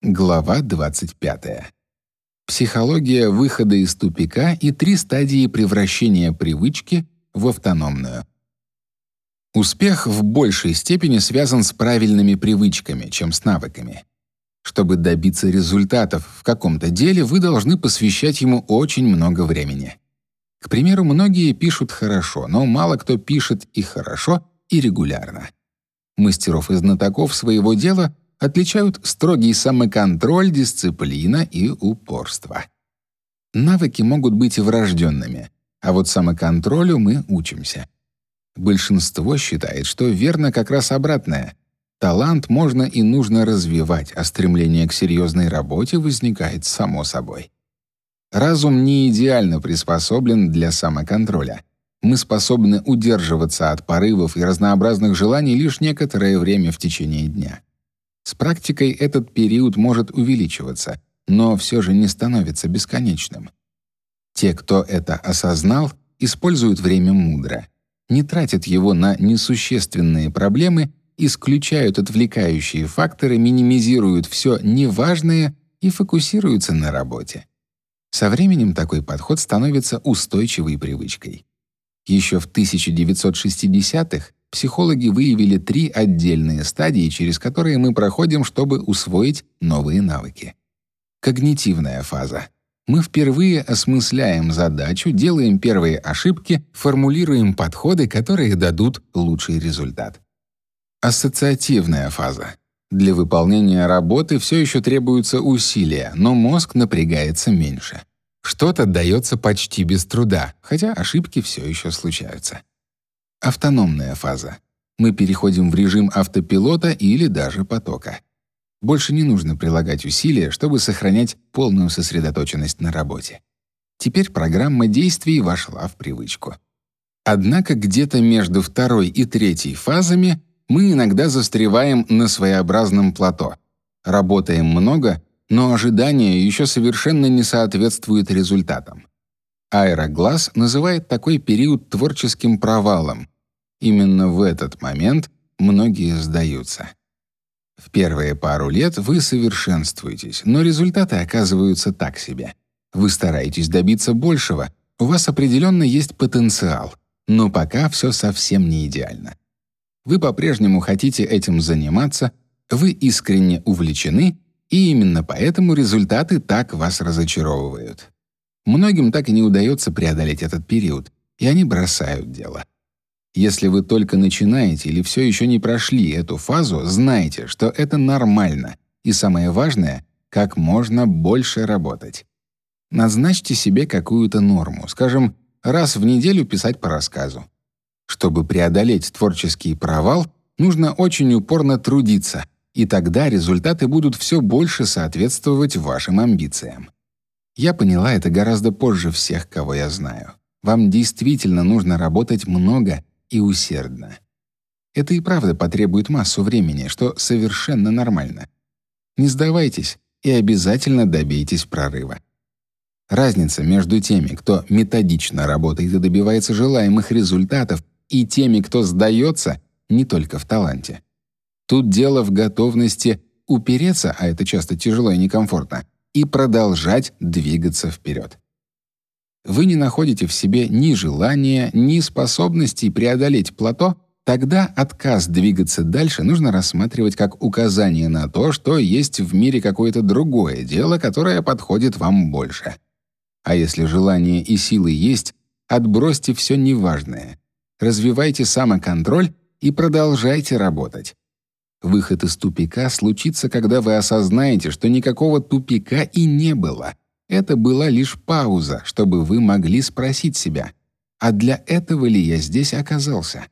Глава 25. Психология выхода из тупика и три стадии превращения привычки в автономную. Успех в большей степени связан с правильными привычками, чем с навыками. Чтобы добиться результатов в каком-то деле, вы должны посвящать ему очень много времени. К примеру, многие пишут хорошо, но мало кто пишет и хорошо, и регулярно. Мастеров и знатоков своего дела отличают строгий самоконтроль, дисциплина и упорство. Навыки могут быть врожденными, а вот самоконтролю мы учимся. Большинство считает, что верно как раз обратное. Талант можно и нужно развивать, а стремление к серьезной работе возникает само собой. Разум не идеально приспособлен для самоконтроля. Мы способны удерживаться от порывов и разнообразных желаний лишь некоторое время в течение дня. С практикой этот период может увеличиваться, но все же не становится бесконечным. Те, кто это осознал, используют время мудро, не тратят его на несущественные проблемы, исключают отвлекающие факторы, минимизируют все неважное и фокусируются на работе. Со временем такой подход становится устойчивой привычкой. Еще в 1960-х психологи выявили три отдельные стадии, через которые мы проходим, чтобы усвоить новые навыки. Когнитивная фаза. Мы впервые осмысляем задачу, делаем первые ошибки, формулируем подходы, которые дадут лучший результат. Ассоциативная фаза. Для выполнения работы все еще требуются усилия, но мозг напрягается меньше. Что-то дается почти без труда, хотя ошибки все еще случаются. Автономная фаза. Мы переходим в режим автопилота или даже потока. Больше не нужно прилагать усилия, чтобы сохранять полную сосредоточенность на работе. Теперь программа действий вошла в привычку. Однако где-то между второй и третьей фазами мы иногда застреваем на своеобразном плато. Работаем много, но ожидания еще совершенно не соответствуют результатам. Аэроглаз называет такой период творческим провалом. Именно в этот момент многие сдаются. В первые пару лет вы совершенствуетесь, но результаты оказываются так себе. Вы стараетесь добиться большего, у вас определенно есть потенциал, но пока все совсем не идеально. Вы по-прежнему хотите этим заниматься, вы искренне увлечены, и именно поэтому результаты так вас разочаровывают. Многим так и не удается преодолеть этот период, и они бросают дело. Если вы только начинаете или все еще не прошли эту фазу, знайте, что это нормально, и самое важное как можно больше работать. Назначьте себе какую-то норму, скажем, раз в неделю писать по рассказу. Чтобы преодолеть творческий провал, нужно очень упорно трудиться, и тогда результаты будут все больше соответствовать вашим амбициям. Я поняла это гораздо позже всех, кого я знаю. Вам действительно нужно работать много и усердно. Это и правда потребует массу времени, что совершенно нормально. Не сдавайтесь и обязательно добейтесь прорыва. Разница между теми, кто методично работает и добивается желаемых результатов, и теми, кто сдается, не только в таланте. Тут дело в готовности упереться, а это часто тяжело и некомфортно, и продолжать двигаться вперед. Вы не находите в себе ни желания, ни способностей преодолеть плато, тогда отказ двигаться дальше нужно рассматривать как указание на то, что есть в мире какое-то другое дело, которое подходит вам больше. А если желание и силы есть, отбросьте все неважное. Развивайте самоконтроль и продолжайте работать. Выход из тупика случится, когда вы осознаете, что никакого тупика и не было. Это была лишь пауза, чтобы вы могли спросить себя: а для этого ли я здесь оказался?